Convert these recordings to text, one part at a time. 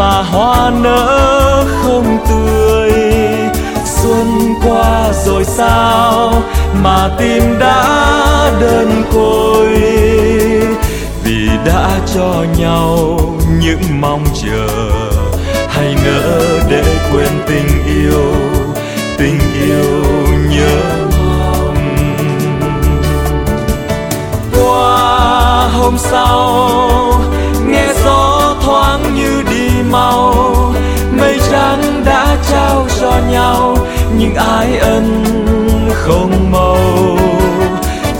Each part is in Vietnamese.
mà hoa nở không tươi. Xuân qua rồi sao mà tim đã đơn côi? Vì đã cho nhau những mong chờ, hay nỡ để quên tình yêu tình yêu nhớ mong? Qua hôm sau, nghe gió màu mây trắng đã trao cho nhau những ái ân không màu.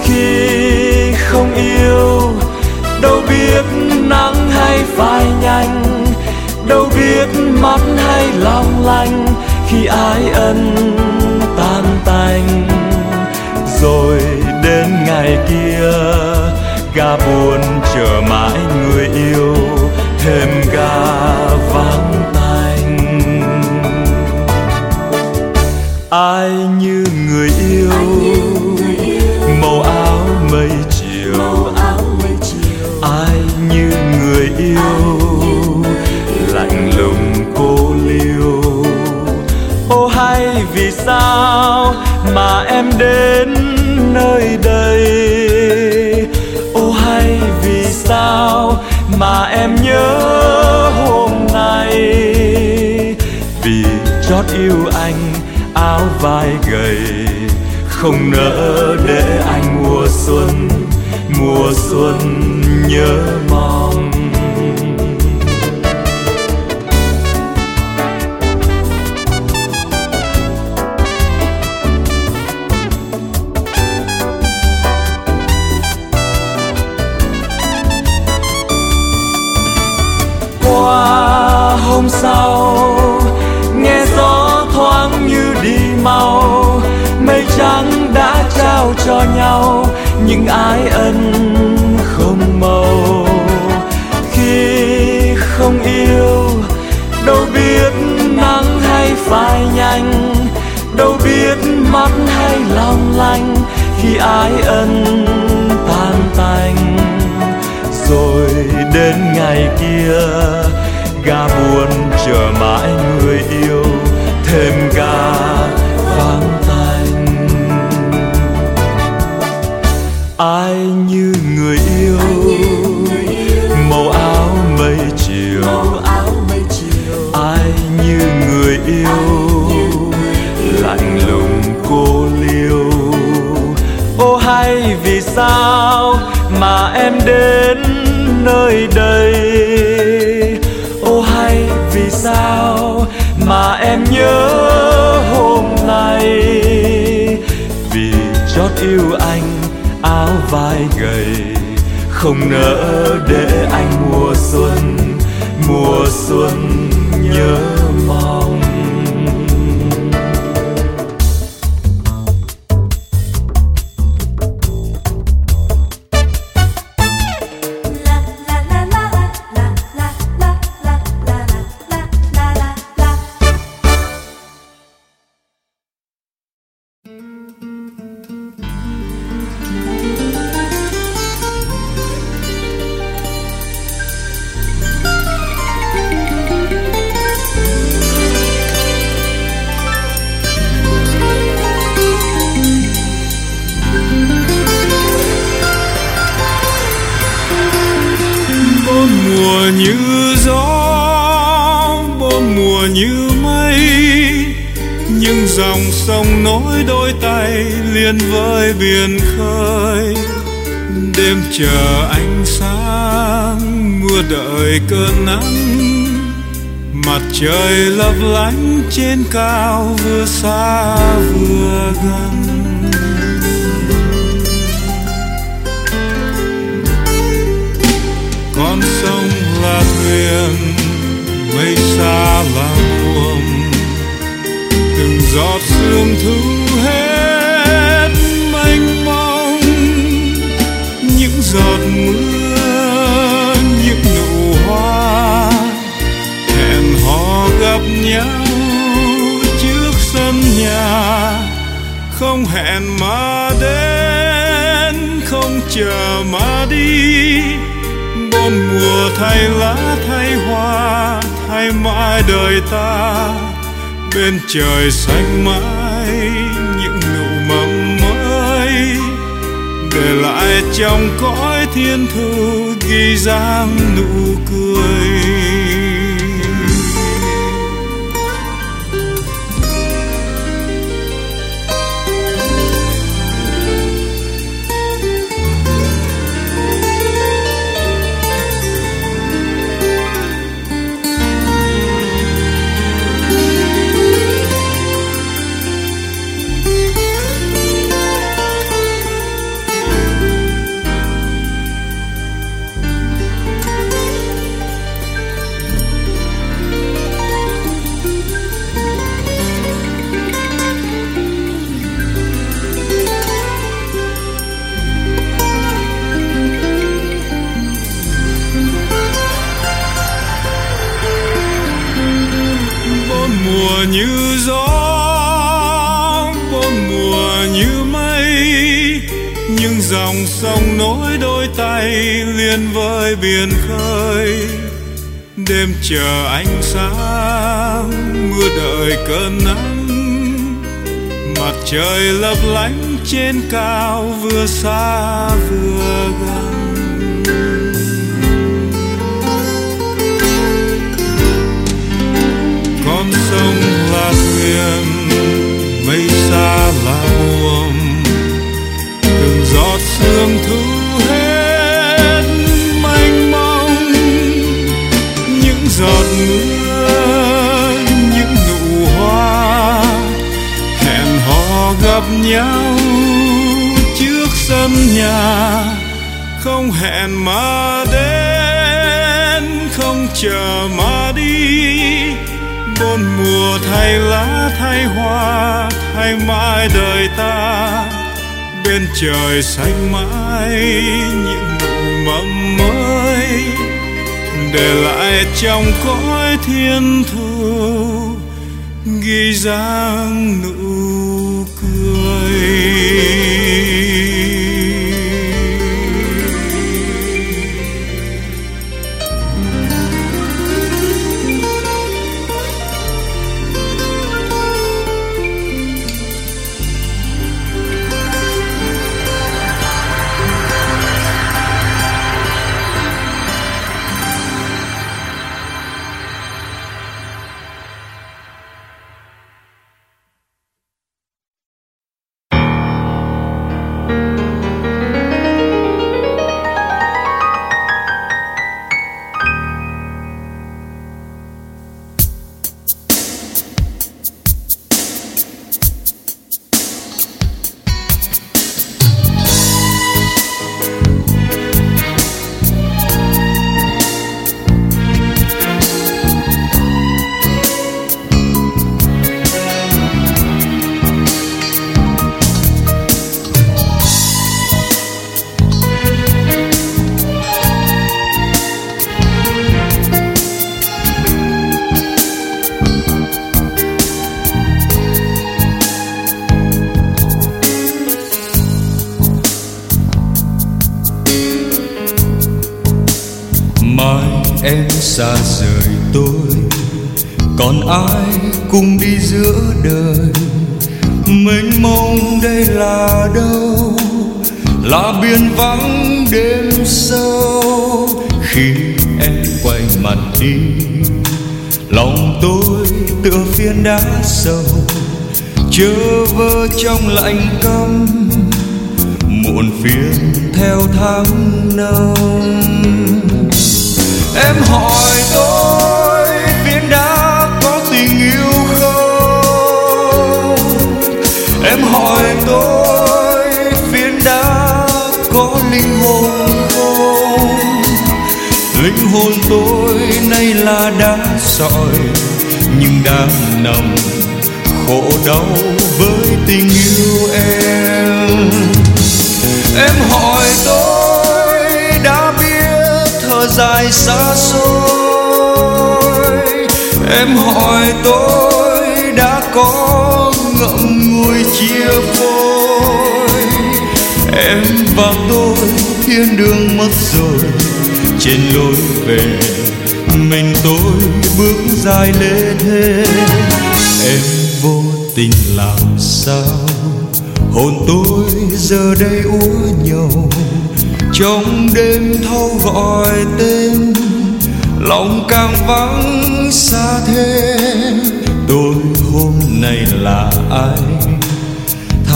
Khi không yêu, đâu biết nắng hay phai nhanh, đâu biết mắt hay long lanh. Khi ái ân tan tành, rồi đến ngày kia ga buồn chờ mãi người yêu thêm vai gầy. Không nỡ để anh mùa xuân mùa xuân nhớ mong. Khi ái ân tan tành, rồi đến ngày kia, ga buồn chờ mãi người yêu. Sao mà em đến nơi đây? Ô, hay vì sao mà em nhớ hôm nay? Vì chót yêu anh, áo vai gầy, không nỡ để anh mùa xuân mùa xuân nhớ mong. Gió bốn mùa như mây, nhưng dòng sông nối đôi tay liền với biển khơi. Đêm chờ ánh sáng, mưa đợi cơn nắng, mặt trời lấp lánh trên cao vừa xa vừa gần. Là thuyền, mây xa là buồm. Từng giọt sương thu hết mênh mông. Những giọt mưa, những nụ hoa hẹn hò gặp nhau trước sân nhà. Không hẹn mà đến, không chờ mà đi mùa thay lá, thay hoa, thay mãi đời ta. Bên trời xanh mãi, những nụ mầm mới. Để lại trong cõi thiên thư ghi dáng nụ cười. Như gió bốn mùa như mây. Nhưng dòng sông nối đôi tay liền với biển khơi. Đêm chờ ánh sáng, mưa đợi cơn nắng. Mặt trời lấp lánh trên cao vừa xa vừa gần con sông thuyền, mây xa là buồm từng giọt sương thu hết mênh mông. Những giọt mưa, những nụ hoa hẹn hò gặp nhau trước sân nhà. Không hẹn mà đến, không chờ mà đi mùa thay lá, thay hoa, thay mãi đời ta. Bên trời xanh mãi, những nụ mầm mới. Để lại trong cõi thiên thu, ghi dáng nụ cười. Còn ai cùng đi giữa đời? Mênh mông đây là đâu? Là biển vắng đêm sâu, khi em quay mặt đi. Lòng tôi tựa phiến đá sâu, chớ vơ trong lạnh căm. Muộn phiền theo tháng năm em hỏi linh hồn không linh hồn tôi nay là đá sỏi, nhưng đang nằm khổ đau với tình yêu em. Em hỏi tôi, đã biết thở dài xa xôi. Em hỏi tôi, đã có ngậm ngùi chia phôi em và tôi thiên đường mất rồi. Trên lối về, mình tôi bước dài lê thế em vô tình làm sao? Hồn tôi giờ đây úa nhầu. Trong đêm thâu gọi tên, lòng càng vắng xa thêm. Tôi hôm nay là ai?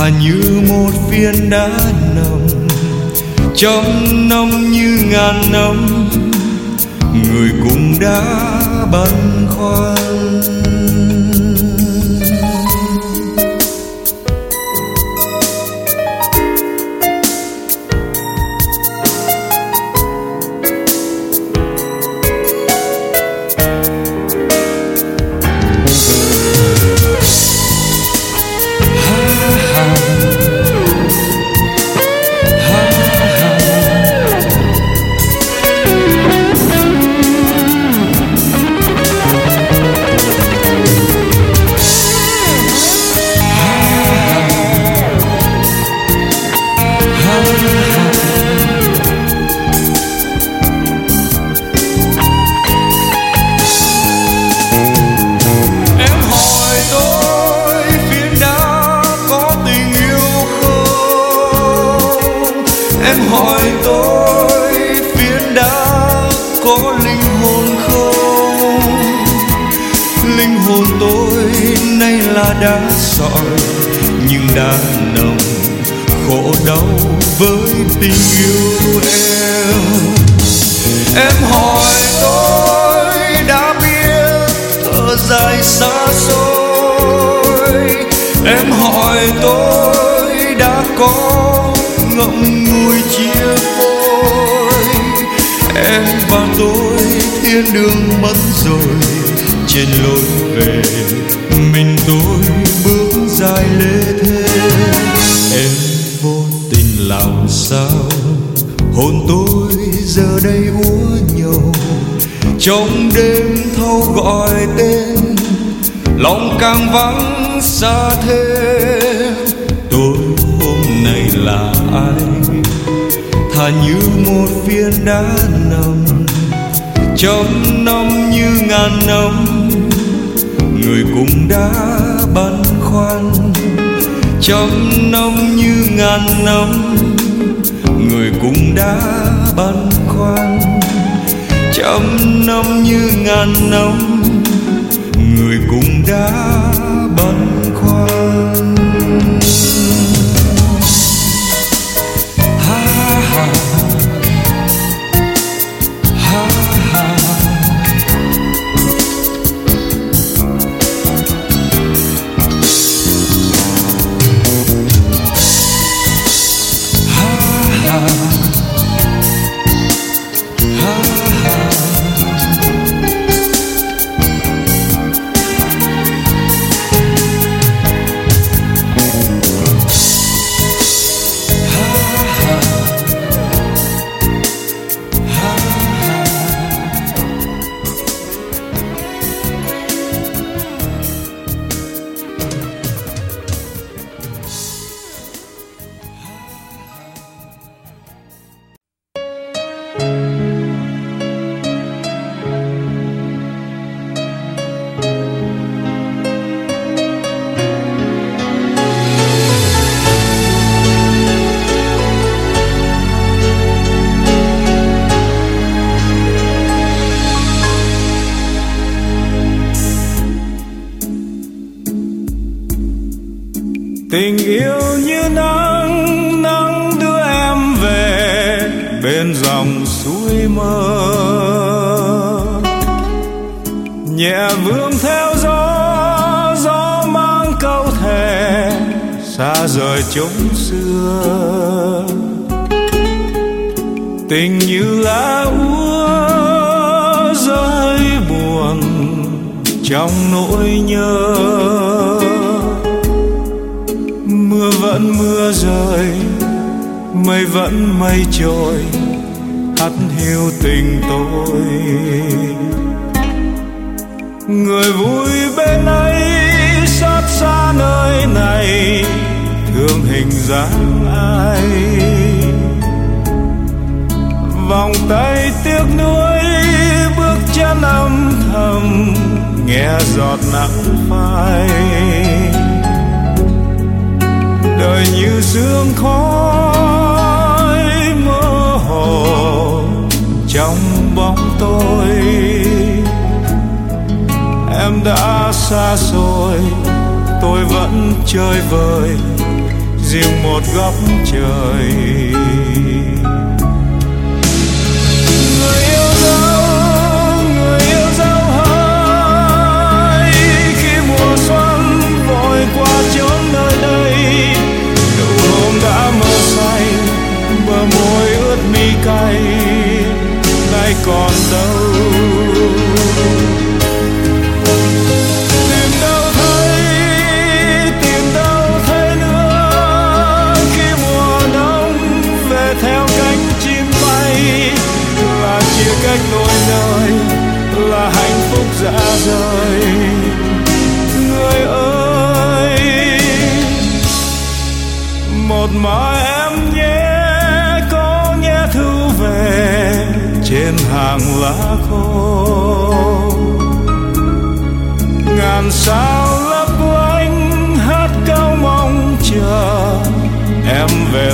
Thà như một viên đá nồng, trong năm như ngàn năm, người cũng đã băn khoăn. Hồn tôi nay là đá sỏi, nhưng đã nồng khổ đau với tình yêu em. Em hỏi tôi đã biết thở dài xa xôi. Em hỏi tôi đã có ngậm ngùi chia phôi. Em và tôi thiên đường mất rồi trên lối về. Mình tôi bước dài lê thế em vô tình làm sao? Hồn tôi giờ đây úa nhầu trong đêm thâu gọi tên, lòng càng vắng xa thêm tôi hôm nay là ai? Thà như một viên đá nằm. Trong năm như ngàn năm người cũng đã băn khoăn trăm năm như ngàn năm. Người cũng đã băn khoăn trăm năm như ngàn năm. Người cũng đã rời chốn xưa. Tình như lá úa rơi buồn trong nỗi nhớ. Mưa vẫn mưa rơi, mây vẫn mây trôi hắt hiu tình tôi. Người vui bên ấy xót xa nơi này gương hình dáng ai. Vòng tay tiếc nuối, bước chân âm thầm, nghe giọt nắng phai. Đời như sương khói mơ hồ trong bóng tôi. Em đã xa rồi, tôi vẫn chơi vơi riêng một góc trời. Người yêu dấu, người yêu dấu hỡi khi mùa xuân vội qua chốn nơi đây, nụ hôn đã mơ say bờ môi ướt mi cay, nay còn đâu. Cách nỗi nơi là hạnh phúc dã rời. Người ơi, một mai em nhé, có nghe thư về trên hàng lá khô. Ngàn sao lấp lánh hát cao mong chờ, em về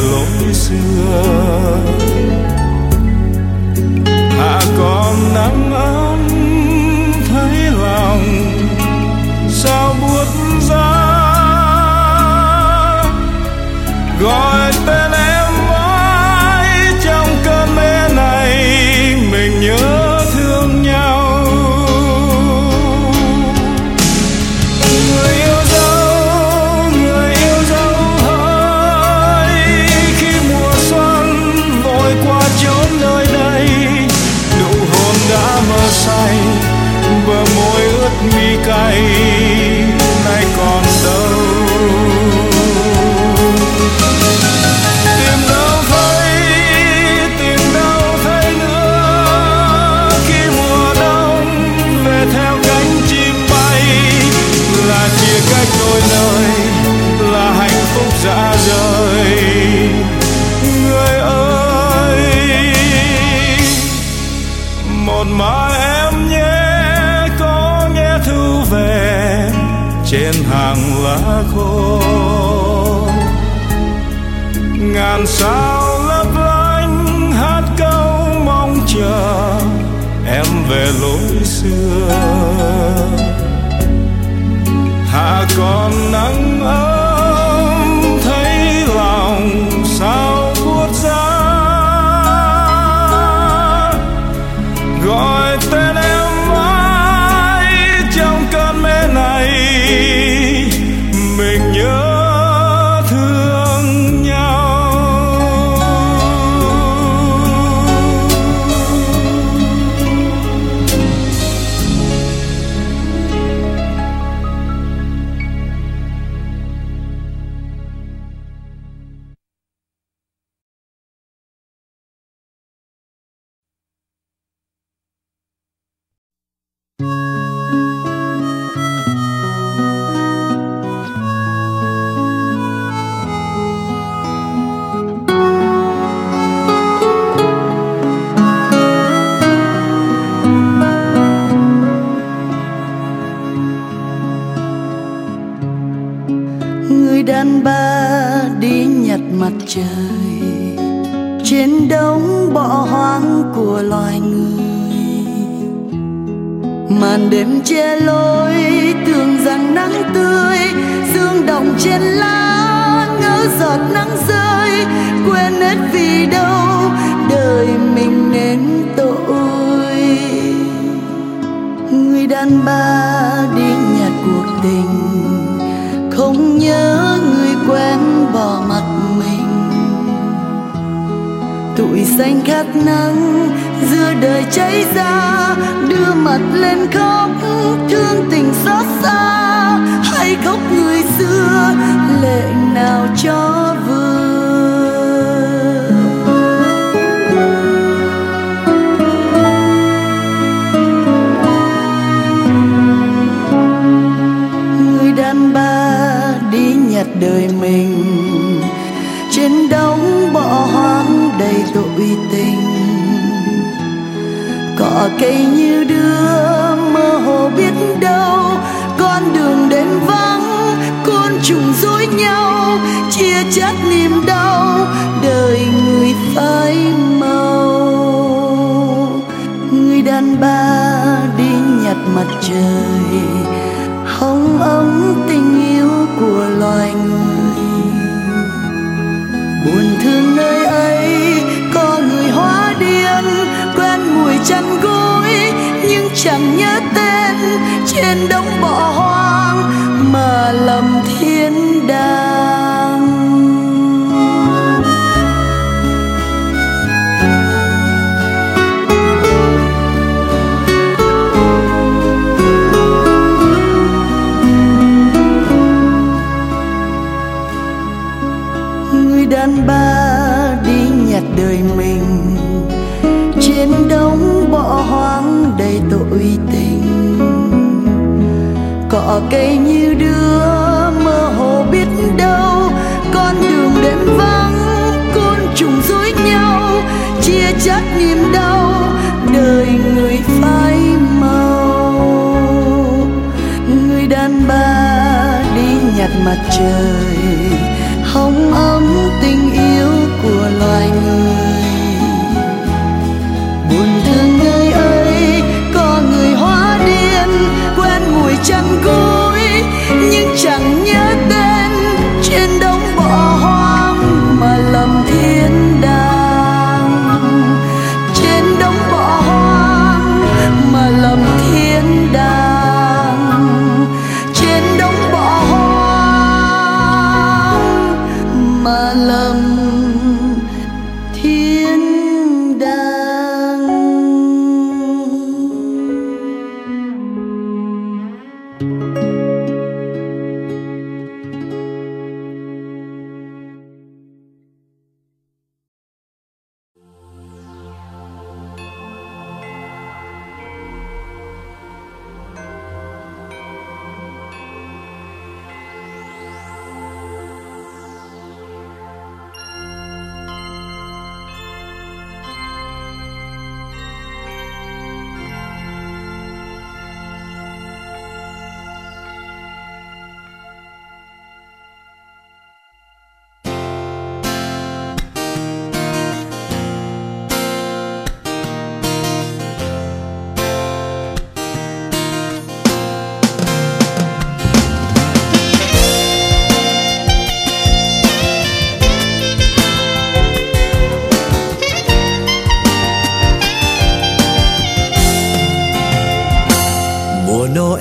trên lá ngỡ giọt nắng rơi, quên hết vì đâu đời mình nên tội người đàn bà đi nhạt cuộc tình, không nhớ người quen bỏ mặt mình. Tuổi xanh khát nắng giữa đời cháy ra, đưa mặt lên khóc thương tình xót xa. Hay khóc xưa lệ nào cho vừa người đàn bà đi nhặt đời mình, trên đống bỏ hoang đầy tội tình. Cỏ cây như đưa mơ hồ biết đâu, con đường đến vắng trùng dối nhau, chia chắt niềm đau, đời người phai màu. Người đàn bà đi nhặt mặt trời, hóng ống tình yêu của loài người. Buồn thương nơi ấy, có người hóa điên, quen mùi chăn gối, nhưng chẳng nhớ tên trên đống bỏ hoang mà lầm thiên đàng. Người đàn bà đi nhặt đời mình trên đống bỏ hoang đầy tội cỏ cây như đưa mơ hồ biết đâu. Con đường đêm vắng, côn trùng dối nhau, chia chắt niềm đau, đời người phai màu. Người đàn bà đi nhặt mặt trời, hóng ấm tình yêu của loài người. Chẳng mùi gối nhưng chẳng nhớ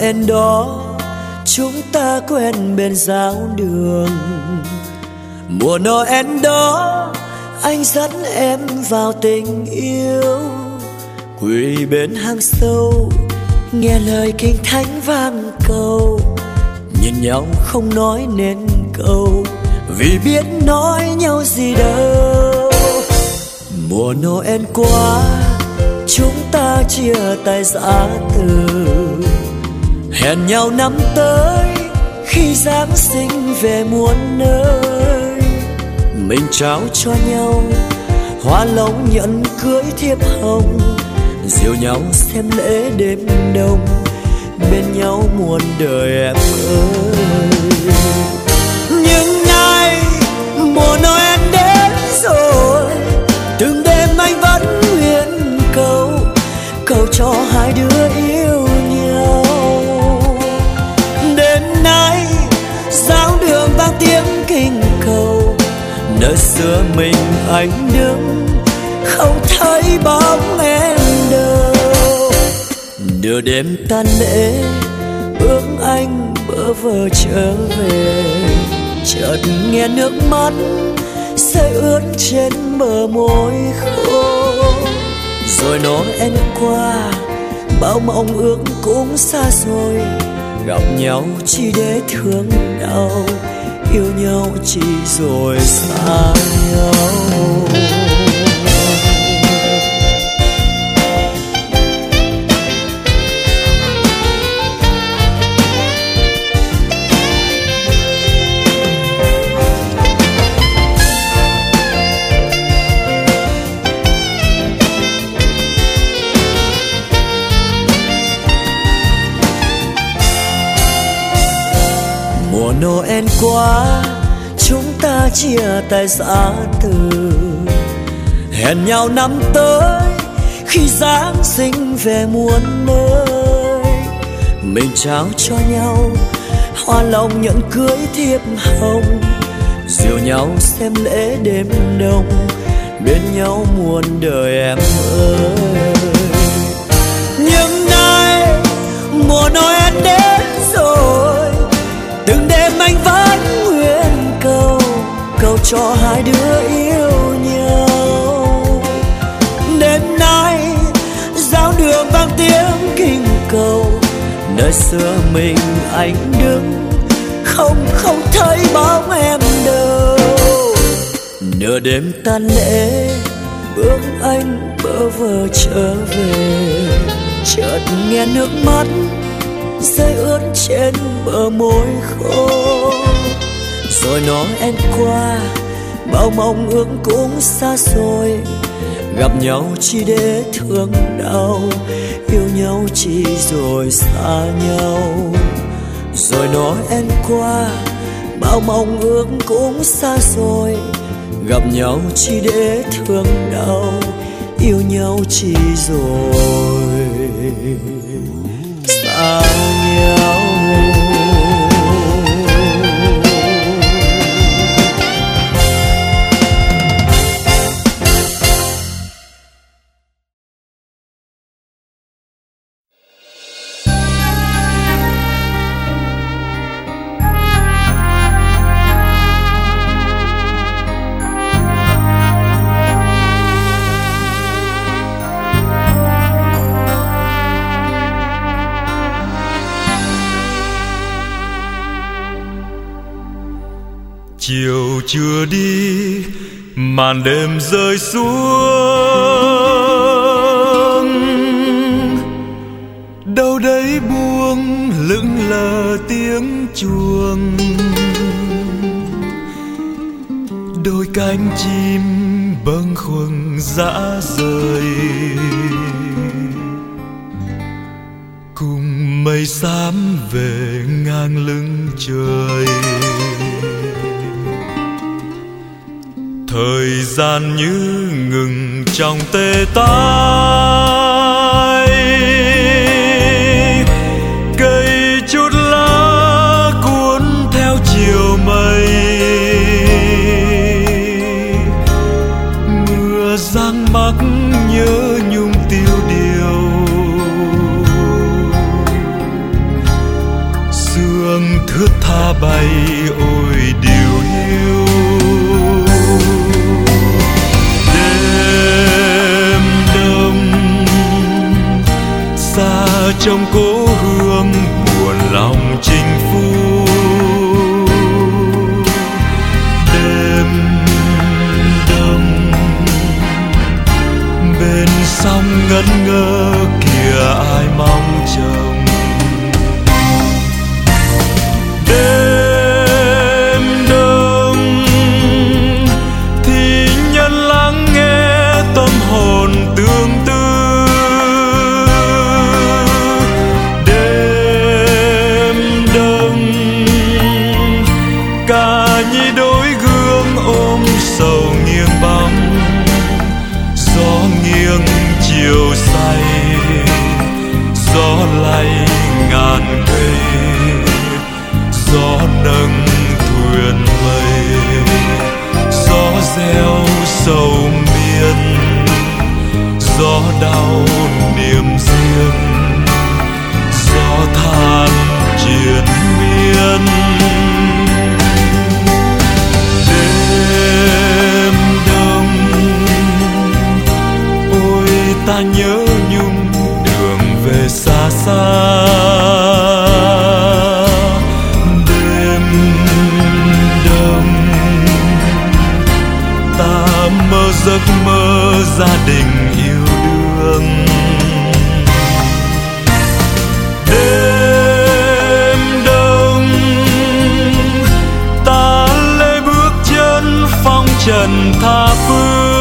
mùa đó, chúng ta quen bên giáo đường. Mùa noel đó, anh dẫn em vào tình yêu. Quỳ bên hang sâu, nghe lời kinh thánh vang cầu. Nhìn nhau không nói nên câu, vì biết nói nhau gì đâu. Mùa noel qua, chúng ta chia tay giã từ hẹn nhau năm tới, khi giáng sinh về muôn nơi. Mình trao cho nhau hoa lóng nhẫn cưới thiệp hồng, dìu nhau xem lễ đêm đông bên nhau muôn đời em ơi. Nhưng nay mùa noel đến rồi, từng đêm anh vẫn nguyện cầu cầu cho hai đứa yêu tiếng kinh cầu nơi xưa mình anh đứng, không thấy bóng em đâu. Nửa đêm tan lễ ước anh bỡ vờ trở về. Chợt nghe nước mắt rơi ướt trên bờ môi khô. Rồi nó em qua, bao mong ước cũng xa rồi gặp nhau chỉ để thương đau yêu nhau chỉ rồi xa nhau. Noel qua chúng ta chia tay giã từ. Hẹn nhau năm tới, khi Giáng sinh về muôn nơi. Mình trao cho nhau hoa lòng nhận cưới thiệp hồng. Dìu nhau xem lễ đêm đông bên nhau muôn đời em ơi. Nhưng nay, mùa Noel đến nơi xưa mình anh đứng, không không thấy bóng em đâu. Nửa đêm tan lễ, bước anh bơ vơ trở về. Chợt nghe nước mắt rơi ướt trên bờ môi khô. Rồi nó em qua, bao mong ước cũng xa xôi gặp nhau chỉ để thương đau, yêu nhau chỉ rồi xa nhau rồi nói em qua, bao mong ước cũng xa rồi. gặp nhau chỉ để thương đau, yêu nhau chỉ rồi xa đi, màn đêm rơi xuống. Đâu đấy buông lững lờ tiếng chuông. Đôi cánh chim bâng khuâng dã rời. Cùng mây xám về ngang lưng trời. Thời gian như ngừng trong tê tái trần tha phương.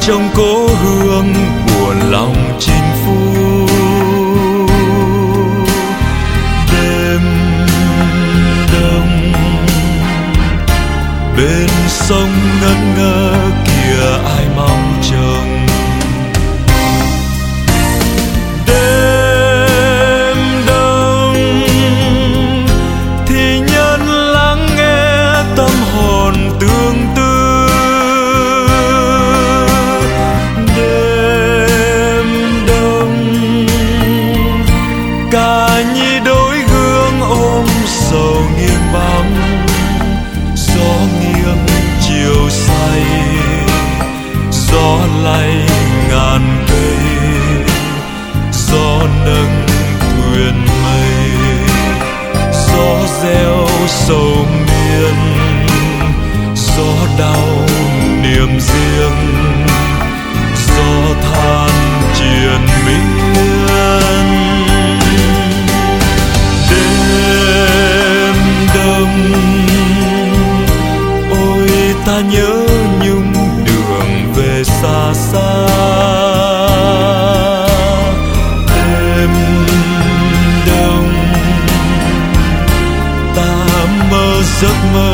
trong cố hương của lòng chinh phu. Đêm đông, bên sông ngân ngơ kia ai mong trông sầu miên, gió đau niềm riêng, gió than triền miên. Đêm đông, ôi ta nhớ suck my